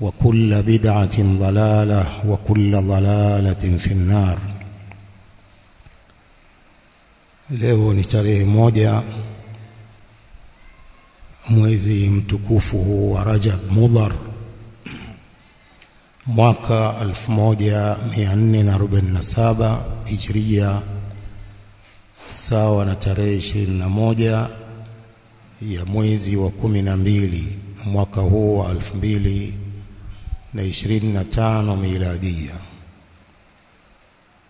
وكل بدعة ضلالة وكل ضلالة في النار leo ni tarehe moja mwezi mtukufu huu wa Rajab Mudhar mwaka 1447 Hijria sawa na tarehe 21 ya mwezi wa 12 mwaka huu wa 2000 na ishirini na tano miladia.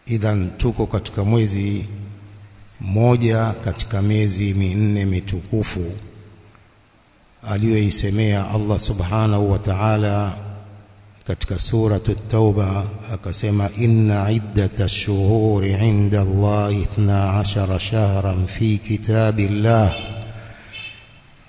Idhan, tuko katika mwezi mmoja katika miezi minne mitukufu aliyoisemea Allah subhanahu wa ta'ala katika suratu Tauba, akasema inna iddata shuhuri inda ithna ashara shahran fi kitabillah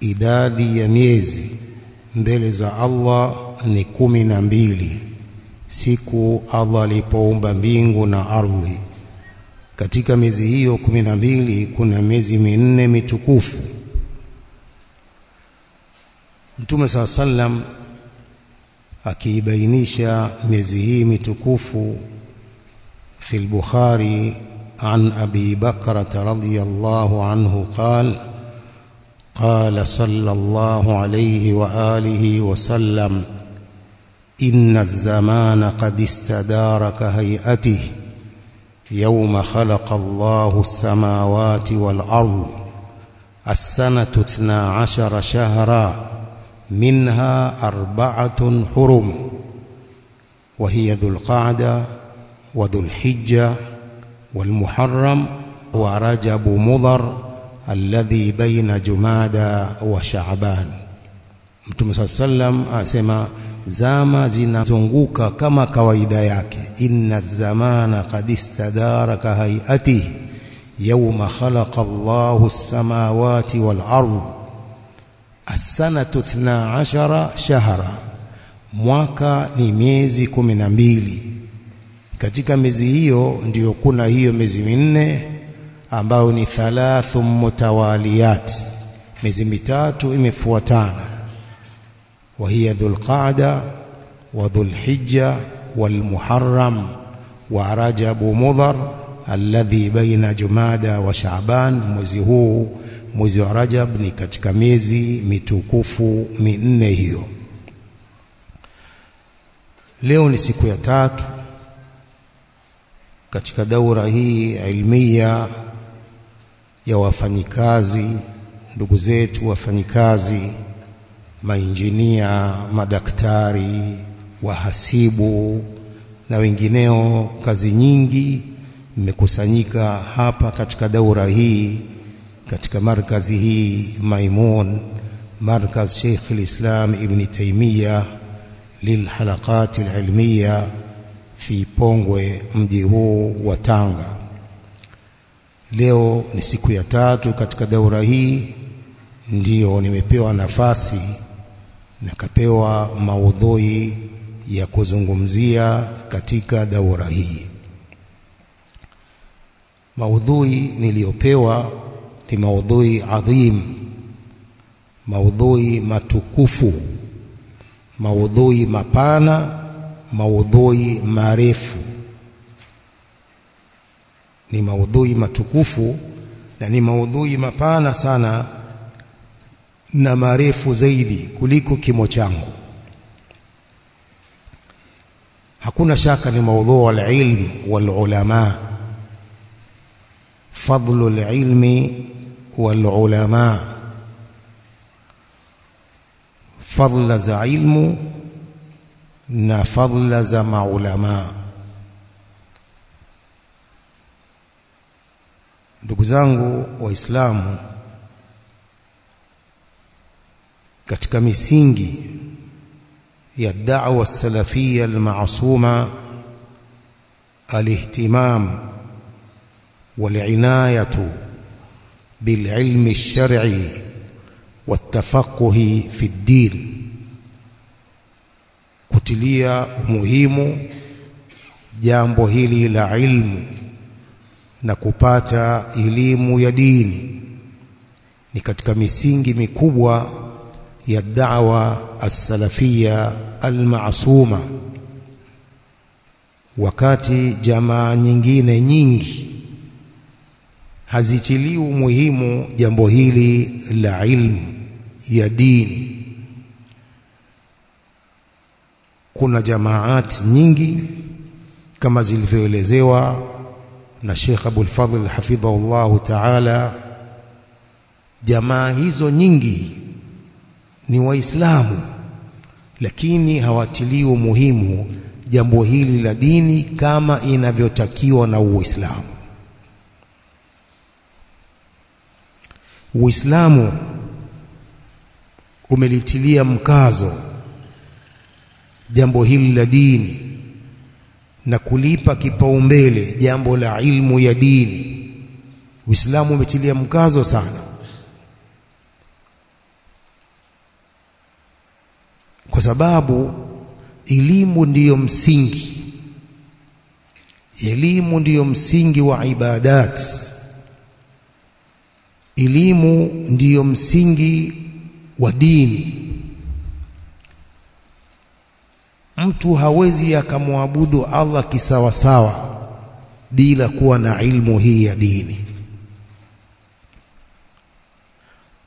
idadi ya miezi mbele za Allah ni kumi na mbili siku Allah alipoumba mbingu na ardhi. Katika miezi hiyo kumi na mbili kuna miezi minne mitukufu. Mtume saa sallam akiibainisha miezi hii mitukufu fi al-Bukhari an Abi Bakrata radhiyallahu anhu qala قال صلى الله عليه وآله وسلم إن الزمان قد استدار كهيئته يوم خلق الله السماوات والأرض السنة اثنا عشر شهرا منها أربعة حرم وهي ذو القعدة وذو الحجة والمحرم ورجب مضر alladhi baina jumada wa shaaban mtume saa sallam asema zama zinazunguka kama kawaida yake. Inna zamana qad istadara ka hayati yawma khalaqa Allahu as-samawati wal ardh as-sanatu 12 shahra mwaka ni miezi kumi na mbili. Katika miezi hiyo ndiyo kuna hiyo miezi minne ambayo ni thalathu mutawaliyat miezi mitatu imefuatana wa hiya dhulqaada wa dhulhijja walmuharram wa rajabu mudhar alladhi baina Jumada wa Shaaban. Mwezi huu mwezi wa Rajab ni katika miezi mitukufu minne hiyo. Leo ni siku ya tatu katika daura hii ilmia ya wafanyikazi, ndugu zetu wafanyikazi, mainjinia, madaktari, wahasibu na wengineo, kazi nyingi mmekusanyika hapa katika daura hii katika markazi hii Maimun, markaz Sheikh al-Islam Ibn Taymiyyah lilhalaqat alilmiya fi Pongwe, mji huu wa Tanga. Leo ni siku ya tatu katika daura hii, ndio nimepewa nafasi nikapewa maudhui ya kuzungumzia katika daura hii. Maudhui niliyopewa ni maudhui adhim, maudhui matukufu, maudhui mapana, maudhui marefu. Ni maudhui matukufu na ni maudhui mapana sana na marefu zaidi kuliko kimo changu. Hakuna shaka ni maudhui al-ilm wal ulama, fadlu al-ilmi wal ulama, fadla za ilmu na fadla za maulama. Ndugu zangu Waislamu, katika misingi ya da'wa salafia almasuma alihtimam walinayatu bililmi alshar'i watafaquhi fi ddin, kutilia umuhimu jambo hili la ilmu na kupata elimu ya dini ni katika misingi mikubwa ya da'wa as-salafia al-ma'suma. Wakati jamaa nyingine nyingi hazitilii umuhimu jambo hili la ilmu ya dini, kuna jamaati nyingi kama zilivyoelezewa na Sheikh Abul Fadhl hafidhahullahu ta'ala. Jamaa hizo nyingi ni Waislamu, lakini hawatilii umuhimu jambo hili la dini kama inavyotakiwa na Uislamu. Uislamu umelitilia mkazo jambo hili la dini na kulipa kipaumbele jambo la ilmu ya dini. Uislamu umetilia mkazo sana, kwa sababu elimu ndiyo msingi, elimu ndiyo msingi wa ibadat, elimu ndiyo msingi wa dini. Mtu hawezi akamwabudu Allah kisawasawa bila kuwa na ilmu hii ya dini,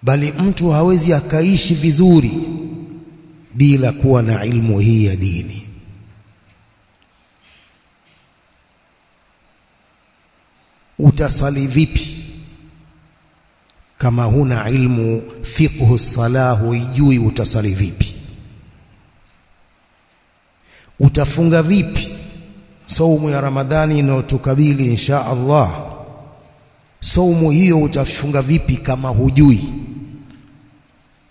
bali mtu hawezi akaishi vizuri bila kuwa na ilmu hii ya dini. Utasali vipi kama huna ilmu fiqhu salah, huijui utasali vipi? Utafunga vipi saumu ya Ramadhani inayotukabili insha Allah? Saumu hiyo utafunga vipi kama hujui?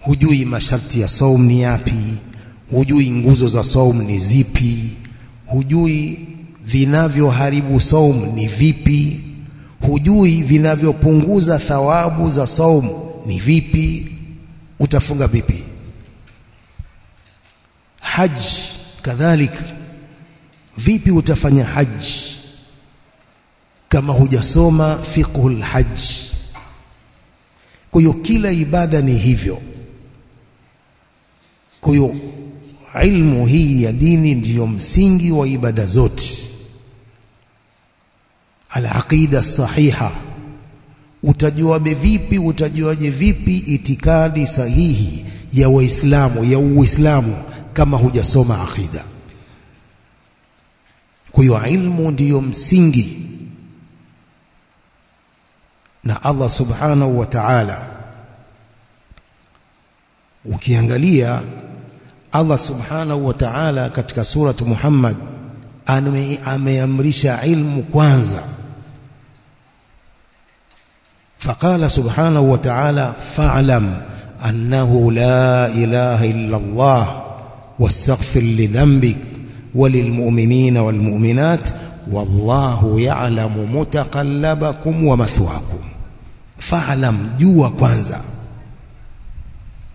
Hujui masharti ya saumu ni yapi, hujui nguzo za saumu ni zipi, hujui vinavyoharibu saumu ni vipi, hujui vinavyopunguza thawabu za saumu ni vipi, utafunga vipi? Haji kadhalika, vipi utafanya haji kama hujasoma fiqhul haji? Kwa hiyo kila ibada ni hivyo. Kwa ilmu hii ya dini ndiyo msingi wa ibada zote. alaqida sahiha utajuaje vipi utajuaje vipi itikadi sahihi ya waislamu ya uislamu kama hujasoma aqida kwa hiyo ilmu ndiyo msingi na Allah subhanahu wa ta'ala ukiangalia Allah subhanahu wa ta'ala katika suratu Muhammad ameamrisha ilmu kwanza فقال سبحانه وتعالى فاعلم أنه لا إله إلا الله واستغفر لذنبك وللمؤمنين والمؤمنات والله يعلم متقلبكم ومثواكم فاعلم جوا kwanza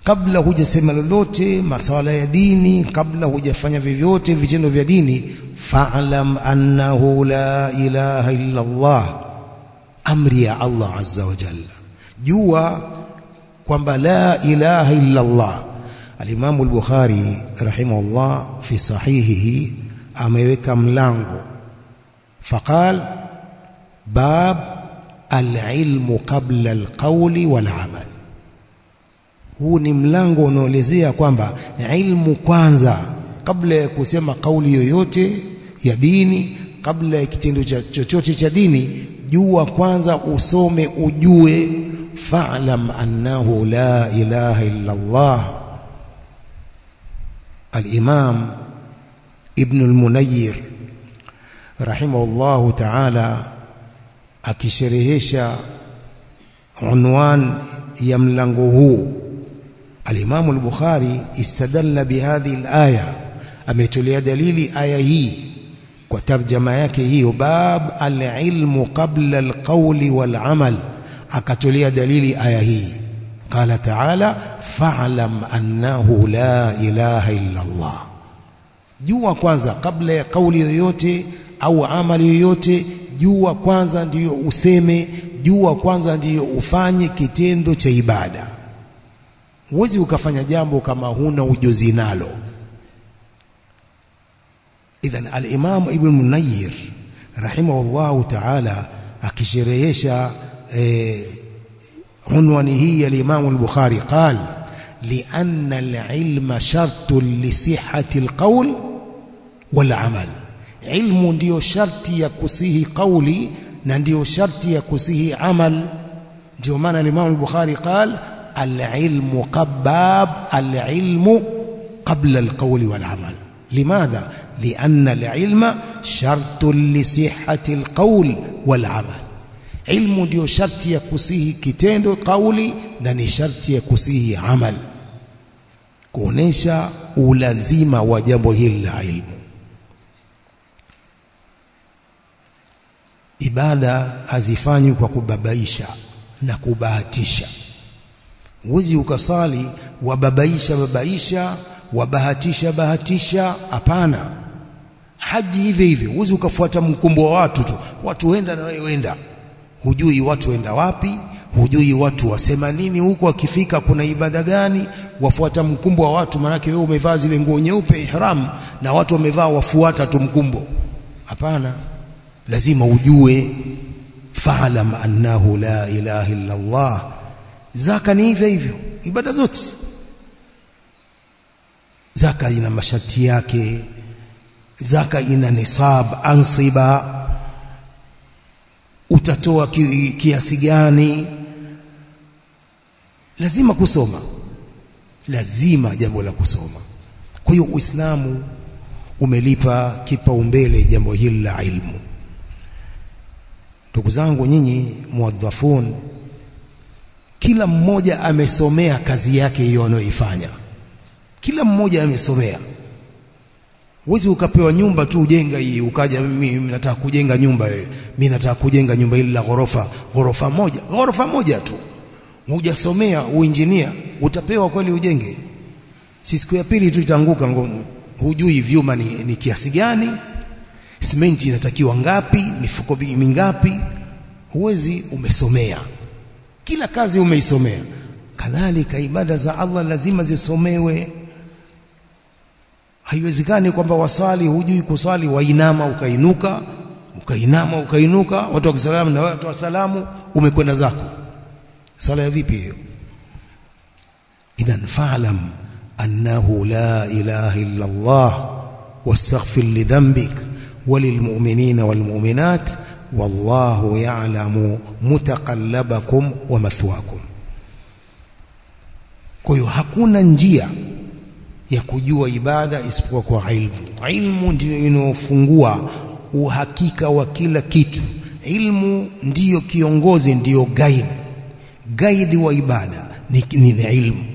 kabla hujasema lolote maswala ya dini kabla hujafanya vyovyote vitendo vya dini fa'lam annahu la ilaha illa Allah amri ya Allah azza wa jalla jua kwamba la ilaha illa Allah al-Imam al-Bukhari rahimahullah fi sahihihi ameweka mlango. Faqal bab al-ilmu qabla al-qawli wal-amal. Huu ni mlango unaoelezea kwamba ilmu kwanza kabla ya kusema kauli yoyote ya dini kabla ya kitendo chochote cha dini jua kwanza usome ujue. Fa'lam annahu la ilaha illa Allah al-imam ibn al-munayyir rahimahullahu ta'ala akisherehesha unwan ya mlango huu al-imam al-bukhari istadalla bihadhihi al-aya ametolea dalili aya hii kwa tarjama yake hiyo bab al-ilmu qabla al-qawli wal-amal akatolea dalili aya hii qala ta'ala fa'lam annahu la ilaha illa Allah. Jua kwanza kabla ya kauli yoyote au amali yoyote jua kwanza ndiyo useme jua kwanza ndiyo ufanye kitendo cha ibada. Huwezi ukafanya jambo kama huna ujuzi nalo. Idhan al-imam ibn munayyir rahimahullahu ta'ala akisherehesha unwani عنوانه الإمام البخاري. قال لأن العلم شرط لصحة القول والعمل. علم ديو شرط يكسيه قولي نديو شرط يكسيه عمل. ديو معنى الإمام البخاري قال العلم قباب العلم قبل القول والعمل. لماذا؟ لأن العلم شرط لصحة القول والعمل. Ilmu ndio sharti ya kusihi kitendo kauli na ni sharti ya kusihi amal. Kuonesha ulazima wa jambo hili la ilmu. Ibada hazifanywi kwa kubabaisha na kubahatisha. Huwezi ukasali wababaisha babaisha wabahatisha bahatisha. Hapana. Haji hivyo hivyo huwezi ukafuata mkumbo wa watu tu. Watu wenda na wewe wenda hujui watu wenda wapi hujui watu wasema nini huko akifika kuna ibada gani wafuata mkumbo wa watu manake wewe umevaa zile nguo nyeupe ihram na watu wamevaa wafuata tu mkumbo. Hapana lazima ujue fa'lam annahu la ilaha illa Allah zaka ni hivyo hivyo ibada zote. Zaka ina masharti yake zaka ina nisab ansiba utatoa kiasi gani? Lazima kusoma. Lazima jambo la kusoma. Kwa hiyo uislamu umelipa kipaumbele jambo hili la ilmu. Ndugu zangu nyinyi muadhafun kila mmoja amesomea kazi yake hiyo anayoifanya. Kila mmoja amesomea Huwezi ukapewa nyumba tu ujenga hii ukaja mimi nataka kujenga nyumba wewe. Mimi nataka kujenga nyumba ili la ghorofa, ghorofa moja, ghorofa moja tu. Hujasomea uinjinia, utapewa kweli ujenge. Si siku ya pili tu itaanguka ngumu. hujui vyuma ni, ni kiasi gani? Simenti inatakiwa ngapi? Mifuko mingapi? Huwezi umesomea. Kila kazi umeisomea. Kadhalika ibada za Allah lazima zisomewe haiwezekani kwamba wasali hujui kuswali wainama ukainuka ukainama ukainuka watu wakisalamu na watu wasalamu umekwenda zako. Sala ya vipi hiyo? Idhan fa'lam annahu la ilaha illa Allah wastaghfir li dhanbik walilmu'minina walmu'minat wallahu ya'lamu mutaqallabakum wa mathwakum kwa hiyo hakuna njia ya kujua ibada isipokuwa kwa ilmu. Ilmu ndiyo inayofungua uhakika wa kila kitu. Ilmu ndiyo kiongozi ndiyo guide. Guide wa ibada ni, ni, ilmu.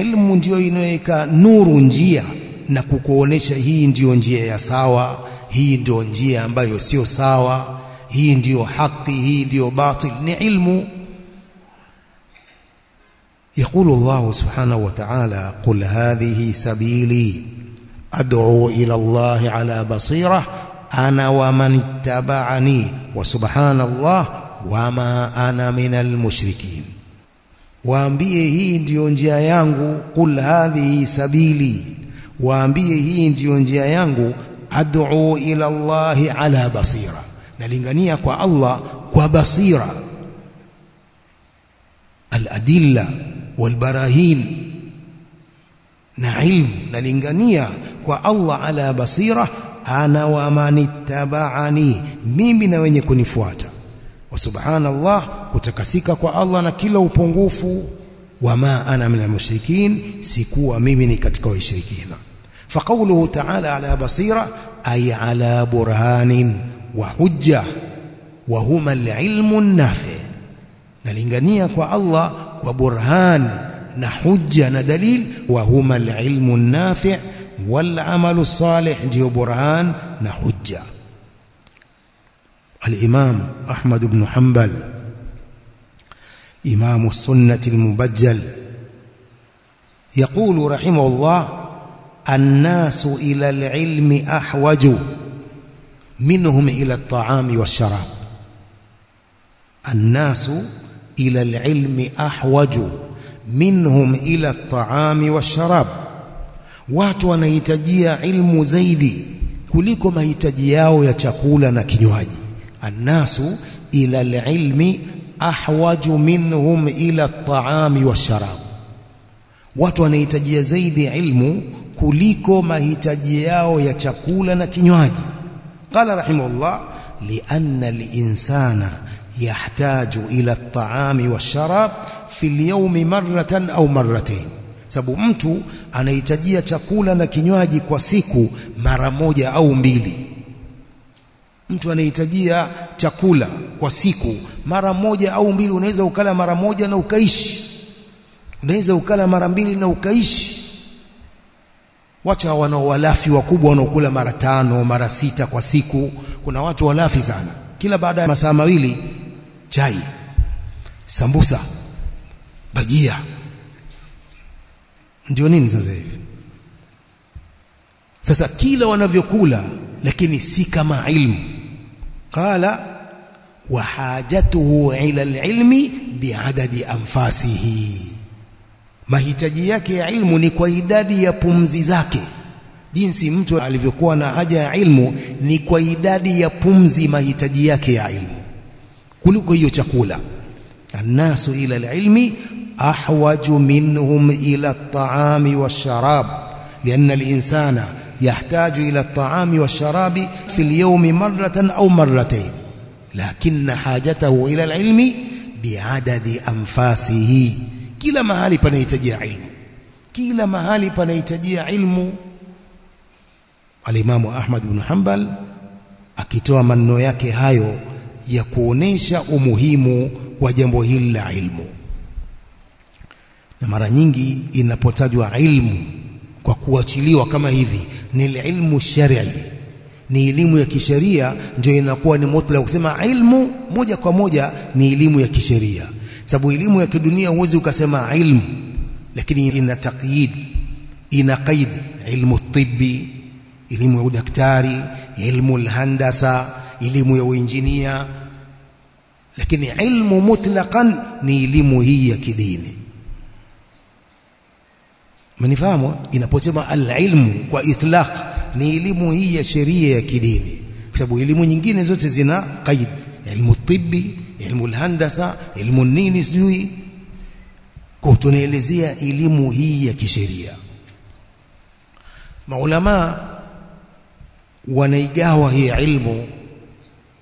Ilmu ndiyo inayoweka nuru njia na kukuonesha hii ndiyo njia ya sawa hii ndio njia ambayo sio sawa hii ndiyo haki hii ndiyo batil. Ni ilmu يقول الله سبحانه وتعالى قل هذه سبيلي أدعو إلى الله على بصيرة أنا ومن اتبعني وسبحان الله وما أنا من المشركين waambie hii ndiyo njia yangu qul hadhihi sabili waambie hii ndiyo njia yangu ad'u ila Allahi ala basira nalingania kwa Allah kwa basira al-adilla walbarahin na ilmu nalingania kwa Allah ala basira ana wa manittabaani mimi na wenye kunifuata. Wa subhanallah kutakasika kwa Allah na kila upungufu. Wa ma ana min almushrikin sikuwa mimi ni katika washirikina. Faqawluhu ta'ala ala basira ay ala burhanin wa hujja wa huma nafi nalingania kwa Allah وبرهان نحجة ندليل وهما العلم النافع والعمل الصالح. جيو برهان نحجة الإمام أحمد بن حنبل إمام السنة المبجل يقول رحمه الله الناس إلى العلم أحوج منهم إلى الطعام والشراب. الناس ila alilmi ahwaju minhum ila at-ta'ami watu wanahitajia ilmu zaidi kuliko mahitaji yao ya chakula na kinywaji. Annasu ila alilmi ahwaju minhum ila at-ta'ami watu wanahitajia zaidi ilmu kuliko mahitaji yao ya chakula na kinywaji. Qala rahimahullah lianna linsana li yahtaju ila الطعام والشراب في اليوم fi أو مرتين sababu mtu anahitajia chakula na kinywaji kwa siku mara moja au mbili. Mtu anahitajia chakula kwa siku mara moja au mbili unaweza ukala mara moja na ukaishi. Unaweza ukala mara mbili na ukaishi. Wacha wanaowalafi wakubwa wanaokula mara tano mara sita kwa siku. Kuna watu walafi sana. Kila baada ya masaa mawili chai sambusa bajia. Ndio nini sasa hivi? Sasa kila wanavyokula lakini si kama ilmu. Qala wa hajatuhu ila alilmi biadadi anfasihi. Mahitaji yake ya ilmu ni kwa idadi ya pumzi zake. Jinsi mtu alivyokuwa na haja ya ilmu ni kwa idadi ya pumzi mahitaji yake ya ilmu kuliko hiyo chakula annasu ila alilmi ahwaju minhum ila at-ta'ami wash-sharab lianna al-insana yahtaju ila at-ta'ami wash-sharabi fi al-yawmi marratan aw marratayn lakinna hajatahu ila al-ilmi biadadi anfasihi kila mahali panahitajia ilmu kila mahali panahitajia ilmu alimamu Ahmad ibn Hanbal akitoa maneno yake hayo ya kuonesha umuhimu wa jambo hili la ilmu. Na mara nyingi inapotajwa ilmu kwa kuachiliwa kama hivi ni ilmu shar'i, ni elimu ya kisheria ndio inakuwa ni mutlaq kusema ilmu moja kwa moja ni elimu ya kisheria. Sababu elimu ya kidunia huwezi ukasema ilmu lakini ina taqyid ina qaid. Ilmu tibbi elimu ya udaktari ilmu alhandasa elimu ya uinjinia. Lakini ilmu mutlaqan ni elimu hii ya kidini. Mnifahamu? Inaposema alilmu kwa itlaq ni elimu hii ya sheria ya kidini. Kwa sababu elimu nyingine zote zina qaid. Ilmu tibbi ilmu alhandasa ilmu nini sijui. Kwa tunaelezea elimu hii ya kisheria. Maulama wanaigawa hii ilmu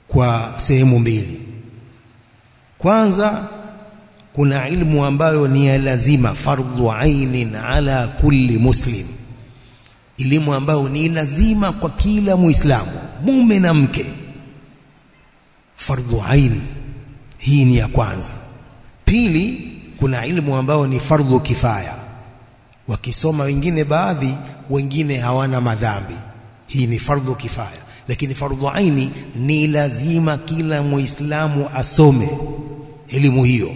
kwa sehemu mbili. Kwanza kuna ilmu ambayo ni ya lazima fardhu ainin ala kulli muslim. Elimu ambayo ni lazima kwa kila muislamu mume na mke. Fardhu ain hii ni ya kwanza. Pili kuna ilmu ambayo ni fardhu kifaya. Wakisoma wengine baadhi wengine hawana madhambi. Hii ni fardhu kifaya lakini fardhu aini ni lazima kila muislamu asome elimu hiyo.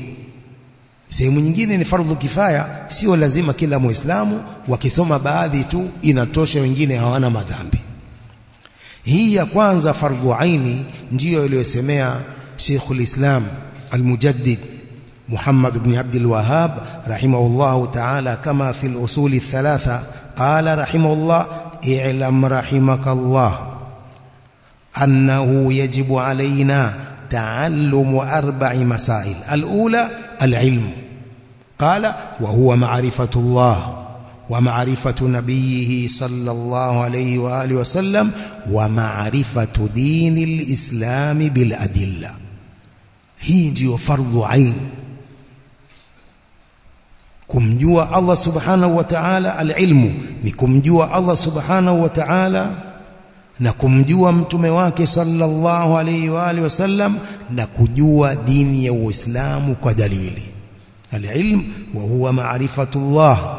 Sehemu nyingine ni fardhu kifaya sio lazima kila muislamu wakisoma baadhi tu inatosha wengine hawana madhambi. Hii ya kwanza fardhu aini ndiyo iliyosemea Sheikhul Islam Al-Mujaddid Muhammad ibn Abd al-Wahhab rahimahullah ta'ala kama fi al-usul thalatha qala rahimahullah i'lam rahimakallah. أنه يجب علينا تعلم أربع مسائل. الأولى العلم. قال وهو معرفة الله ومعرفة نبيه صلى الله عليه وآله وسلم ومعرفة دين الإسلام بالأدلة. هي ndio fardhu ain kumjua Allah subhanahu wa ta'ala alilmu ni kumjua Allah subhanahu wa ta'ala na kumjua mtume wake sallallahu alayhi wa alihi wasallam na kujua dini ya Uislamu kwa dalili alilm wa huwa ma'rifatullah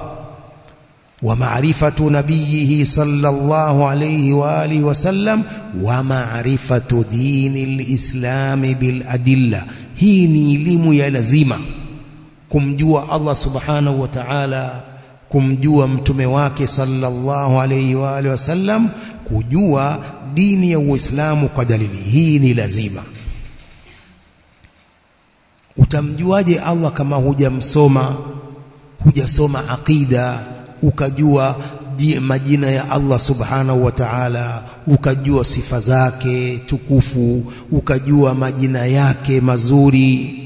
wa ma'rifatu nabiyhi sallallahu alayhi wa alihi wasallam wa ma'rifatu dini alislam bil adilla hii ni elimu ya lazima kumjua Allah subhanahu wa ta'ala kumjua mtume wake sallallahu alayhi wa alihi wasallam kujua dini ya Uislamu kwa dalili hii ni lazima. Utamjuaje Allah kama hujamsoma hujasoma aqida ukajua majina ya Allah subhanahu wa ta'ala ukajua sifa zake tukufu ukajua majina yake mazuri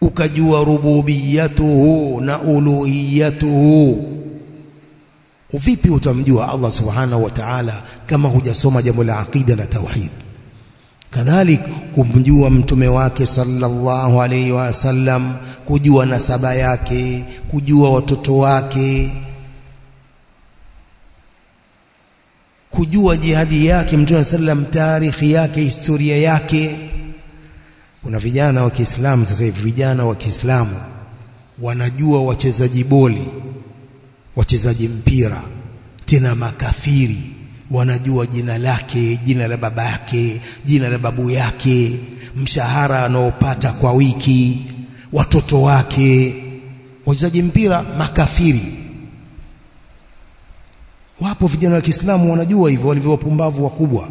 ukajua rububiyatuhu na uluhiyatuhu vipi utamjua Allah subhanahu wa ta'ala kama hujasoma jambo la aqida na tauhid? Kadhalik kumjua mtume wake sallallahu alayhi wasallam, kujua nasaba yake kujua watoto wake kujua jihadi yake mtume sallam tarikhi yake historia yake. Kuna vijana wa Kiislamu sasa hivi vijana wa Kiislamu wanajua wachezaji boli wachezaji mpira tena makafiri wanajua jina lake jina la baba yake jina la babu yake mshahara anaopata kwa wiki watoto wake. Wachezaji mpira makafiri. Wapo vijana wa Kiislamu wanajua hivyo walivyo wapumbavu wakubwa.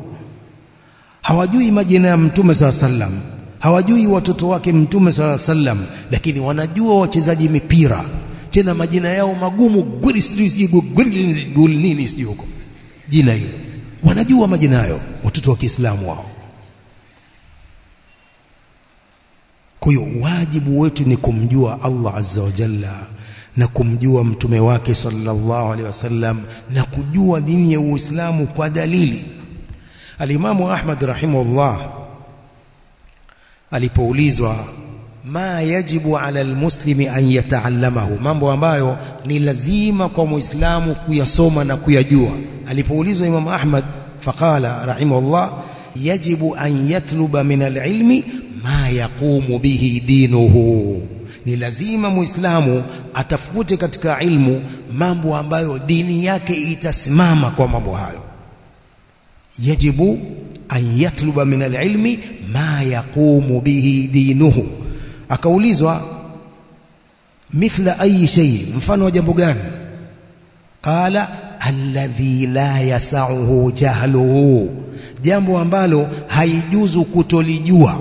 Hawajui majina ya mtume sala sallam. Hawajui watoto wake mtume sala sallam lakini wanajua wachezaji mipira tena majina yao magumu gol nini sijui huko. Jina hilo. Wanajua majina hayo watoto wa Kiislamu wao. Kwa hiyo wajibu wetu ni kumjua Allah azza wa jalla na kumjua mtume wake sallallahu alaihi wasallam na kujua dini ya Uislamu kwa dalili. Alimamu Ahmad rahimahullah alipoulizwa ma yajibu ala almuslimi an yataallamahu. Mambo ambayo ni lazima kwa muislamu kuyasoma na kuyajua. Alipoulizwa Imam Ahmad faqala rahimahullah yajibu an yatluba min alilmi ma yaqumu bihi dinuhu. Ni lazima muislamu atafute katika ilmu mambo ambayo dini yake itasimama kwa mambo hayo. Yajibu an yatluba min alilmi ma yaqumu bihi dinuhu akaulizwa mithla ayi shay mfano wa jambo gani? Qala alladhi la yasauhu jahluhu jambo ambalo haijuzu kutolijua.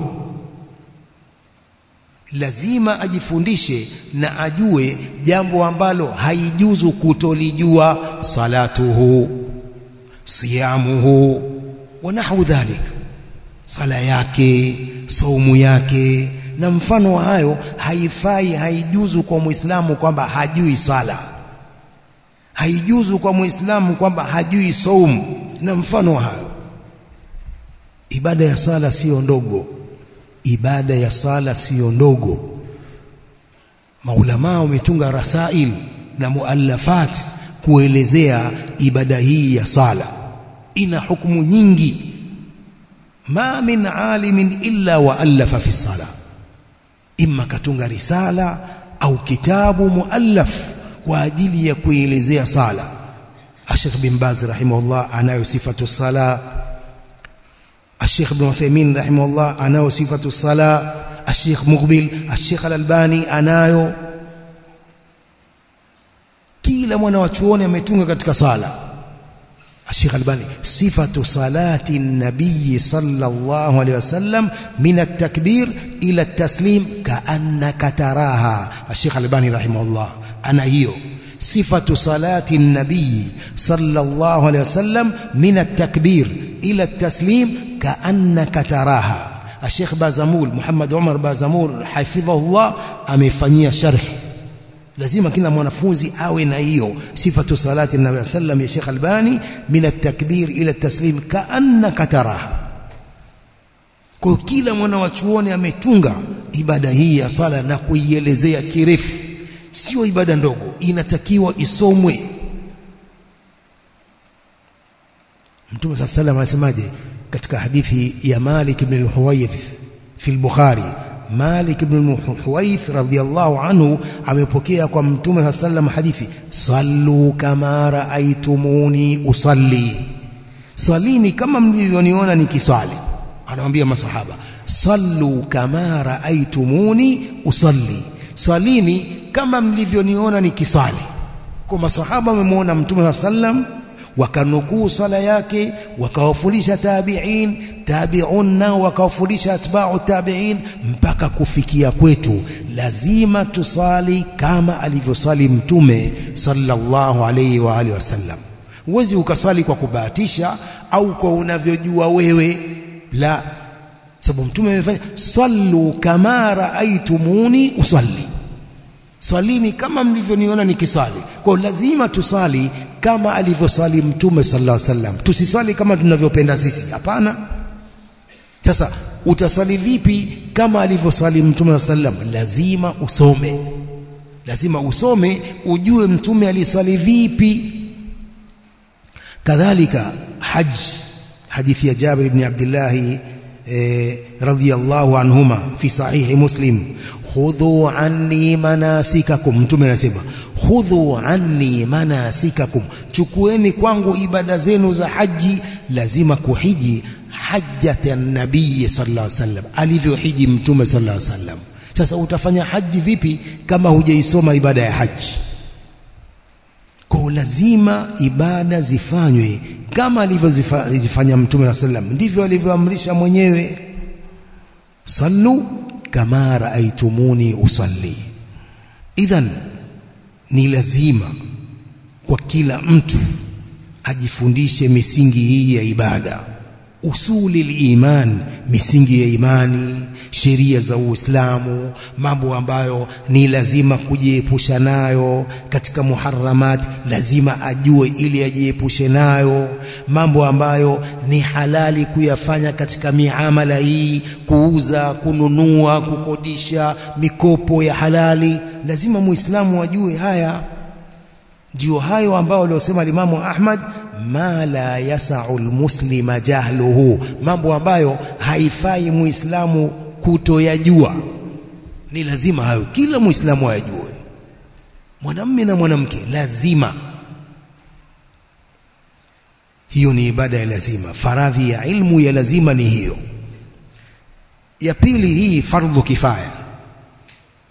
Lazima ajifundishe na ajue jambo ambalo haijuzu kutolijua salatuhu siyamuhu wa nahwu dhalik sala yake saumu yake na mfano wa hayo haifai haijuzu kwa muislamu kwamba hajui sala haijuzu kwa muislamu kwamba hajui saumu na mfano wa hayo. Ibada ya sala siyo ndogo. Ibada ya sala siyo ndogo. Maulamaa wametunga rasail na muallafat kuelezea ibada hii ya sala. Ina hukumu nyingi. Ma min alimin illa wa alafa fi sala imma katunga risala au kitabu muallaf kwa ajili ya kuelezea sala. Sheikh bin Baz rahimahullah anayo sifatu sala. Sheikh Ibn Uthaymeen rahimahullah anayo sifatu sala. Sheikh Muqbil Sheikh Al-Albani anayo. Kila mwana wa chuoni ametunga katika sala Sheikh Albani sifatu salati nabii sallallahu alaihi wasallam min at-takbir ila at-taslim kaannaka taraha Sheikh Albani rahimahullah ana hiyo sifatu salati nabii sallallahu alaihi wasallam min at-takbir ila at-taslim kaannaka taraha Sheikh Bazamul Muhammad Umar Bazamul hafidhahullah amefanyia sharhi lazima kila mwanafunzi awe na hiyo sifatu salati nabii sallam ya Sheikh Albani min at-takbir ila at-taslim kaannaka taraha kwa kila mwana wa chuoni ametunga ibada hii ya sala na kuielezea kirefu sio ibada ndogo inatakiwa isomwe Mtume صلى الله عليه وسلم anasemaje katika hadithi ya Malik ibn al-Huwayth fi al-Bukhari Malik ibn Huwaith radhiallahu anhu amepokea kwa Mtume saa sallam hadithi, sallu kama raaitumuni usalli, salini kama mlivyoniona nikiswali. Anawaambia masahaba, sallu kama raaitumuni usalli, salini kama mlivyoniona nikiswali. Kwa masahaba wamemwona Mtume sa sallam, wakanukuu sala yake, wakawafundisha tabiin tabi'un nao wakawafundisha atba'u tabi'in mpaka kufikia kwetu. Lazima tusali kama alivyosali mtume sallallahu alayhi wa alihi wasallam. Huwezi ukasali kwa kubahatisha au kwa unavyojua wewe. La sababu mtume amefanya sallu kama raaitumuni usalli. Swalini kama mlivyoniona nikisali kwa lazima tusali kama alivyosali mtume sallallahu alaihi wasallam. Tusisali kama tunavyopenda sisi. Hapana sasa utaswali vipi kama alivyoswali mtume wa sallam? lazima usome. Lazima usome ujue mtume aliswali vipi. Kadhalika haj hadithi ya Jabir ibn Abdillahi eh, radhiyallahu anhuma fi sahihi muslim. Khudhu anni manasikakum mtume anasema khudhu anni manasikakum. Chukueni kwangu ibada zenu za haji lazima kuhiji hajjatan nabii sallallahu alaihi wasallam. Alivyohiji mtume sallallahu alaihi wasallam. Sasa utafanya haji vipi kama hujaisoma ibada ya haji? Kwa lazima ibada zifanywe kama alivyozifanya mtume wa sallam ndivyo alivyoamrisha mwenyewe. Sallu kama raaitumuni usalli. Idhan ni lazima kwa kila mtu ajifundishe misingi hii ya ibada usuli liiman misingi ya imani sheria za Uislamu mambo ambayo ni lazima kujiepusha nayo katika muharramat lazima ajue ili ajiepushe nayo mambo ambayo ni halali kuyafanya katika miamala hii kuuza kununua kukodisha mikopo ya halali. Lazima muislamu ajue haya. Ndio hayo ambayo aliosema Imamu Ahmad ma la yasau almuslima jahluhu mambo ambayo haifai muislamu kutoyajua. Ni lazima hayo kila muislamu ayajue. Mwanamume na mwanamke lazima. Hiyo ni ibada ya lazima. Faradhi ya ilmu ya lazima ni hiyo. Ya pili hii fardhu kifaya.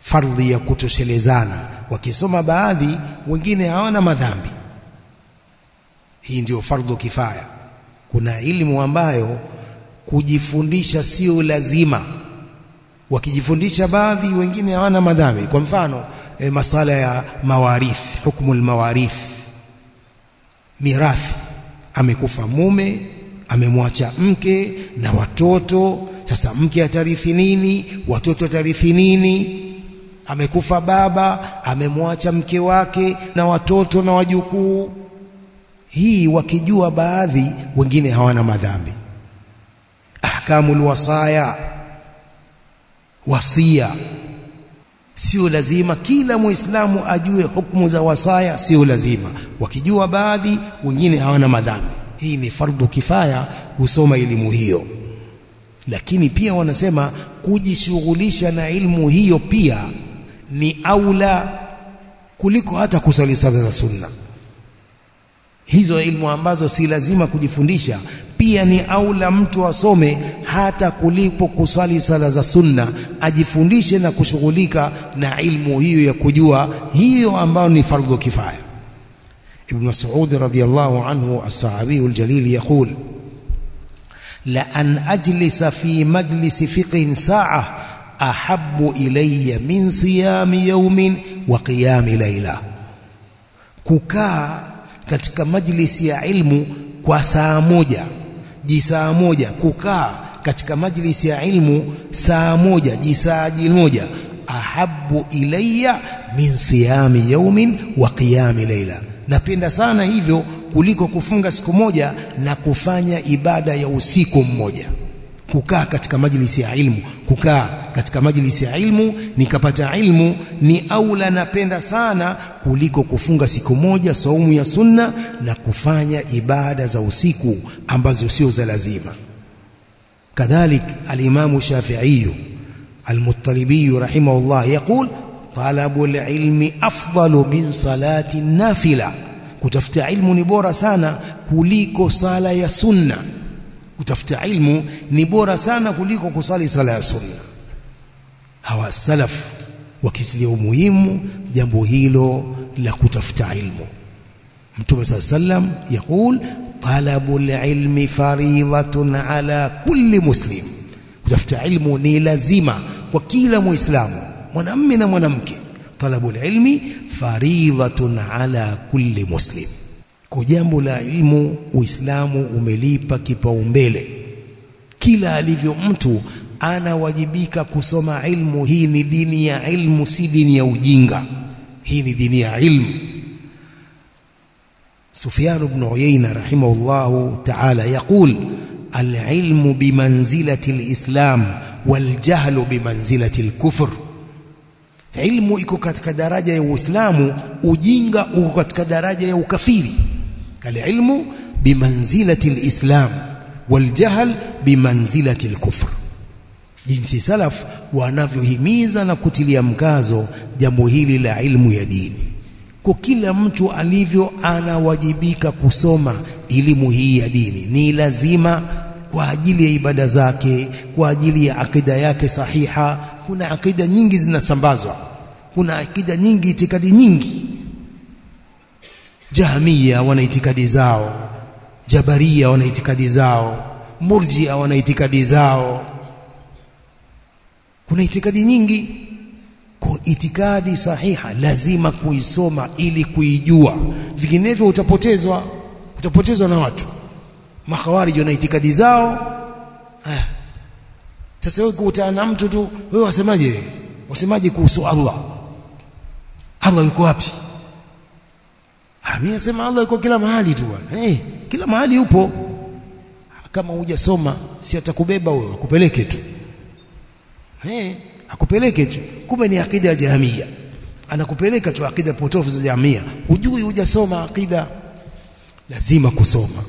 Fardhi ya kutoshelezana. Wakisoma baadhi wengine hawana madhambi hii ndio fardhu kifaya. Kuna ilmu ambayo kujifundisha sio lazima. Wakijifundisha baadhi wengine hawana madhambi. Kwa mfano e, masala ya mawarith hukumu almawarith mirathi. Amekufa mume amemwacha mke na watoto. Sasa mke atarithi nini? Watoto atarithi nini? Amekufa baba amemwacha mke wake na watoto na wajukuu hii wakijua baadhi wengine hawana madhambi. Ahkamul wasaya wasia. Sio lazima kila muislamu ajue hukumu za wasaya sio lazima. Wakijua baadhi wengine hawana madhambi. Hii ni fardhu kifaya kusoma elimu hiyo. Lakini pia wanasema kujishughulisha na ilmu hiyo pia ni aula kuliko hata kusali sala za sunna hizo ilmu ambazo si lazima kujifundisha pia ni aula mtu asome hata kulipo kuswali sala za sunna ajifundishe na kushughulika na ilmu hiyo ya kujua hiyo ambayo ni fardhu kifaya. Ibn Mas'ud radhiyallahu anhu as-sahabi al-jalil yaqul la an ajlisa fi majlis fiqhin sa'a ahabbu ilayya min siyami yawmin wa qiyami layla. Kukaa katika majlisi ya ilmu kwa saa moja. Jisaa moja kukaa katika majlisi ya ilmu saa moja jisaa moja ahabu ilayya min siyami yaumin wa qiyami layla. Napenda sana hivyo kuliko kufunga siku moja na kufanya ibada ya usiku mmoja. Kukaa katika majlisi ya ilmu kukaa katika majlisi ya ilmu nikapata ilmu ni aula napenda sana kuliko kufunga siku moja saumu ya sunna na kufanya ibada za usiku ambazo sio za lazima. Kadhalik alimamu Shafi'i al-Muttalibi rahimahullah yaqul talabu al-ilmi afdalu min salati nafila. Kutafuta ilmu ni bora sana kuliko sala ya sunna. Kutafuta ilmu ni bora sana kuliko kusali sala ya sunna hawa salaf wakitilia umuhimu jambo hilo la kutafuta ilmu. Mtume saa sallam yaqul talabul ilmi faridhatun ala kulli muslim. Kutafuta ilmu ni lazima kwa kila muislamu mwanamume na mwanamke. Talabul ilmi faridhatun ala kulli muslim. Kwa jambo la ilmu uislamu umelipa kipaumbele. Kila alivyo mtu anawajibika kusoma ilmu. Hii ni dini ya ilmu si dini ya ujinga. Hii ni dini ya ilmu. Sufyan ibn Uyayna rahimahullah ta'ala yaqul al-ilmu bimanzilati al-islam wal-jahlu bimanzilati al-kufr. Ilmu iko katika daraja ya uislamu ujinga uko katika daraja ya ukafiri. Al-ilmu bimanzilati al-islam wal-jahl bimanzilati al-kufr jinsi salaf wanavyohimiza na kutilia mkazo jambo hili la ilmu ya dini. Kwa kila mtu alivyo anawajibika kusoma elimu hii ya dini. Ni lazima kwa ajili ya ibada zake kwa ajili ya akida yake sahiha kuna akida nyingi zinasambazwa. Kuna akida nyingi itikadi nyingi. Jahamia wana itikadi zao. Jabaria wana itikadi zao. Murjia wana itikadi zao kuna itikadi nyingi. Kwa itikadi sahiha lazima kuisoma ili kuijua. Vinginevyo utapotezwa utapotezwa na watu. Makhawarij na itikadi zao. Eh. Sasa wewe kukutana na mtu tu wewe wasemaje? Wasemaje kuhusu Allah? Allah yuko wapi? Mimi nasema Allah yuko kila mahali tu bwana. Hey, kila mahali yupo. Kama hujasoma si atakubeba wewe kupeleke tu hey, akupeleke tu. Kumbe ni akida ya jahamia anakupeleka tu akida potofu za jahamia hujui hujasoma akida. Lazima kusoma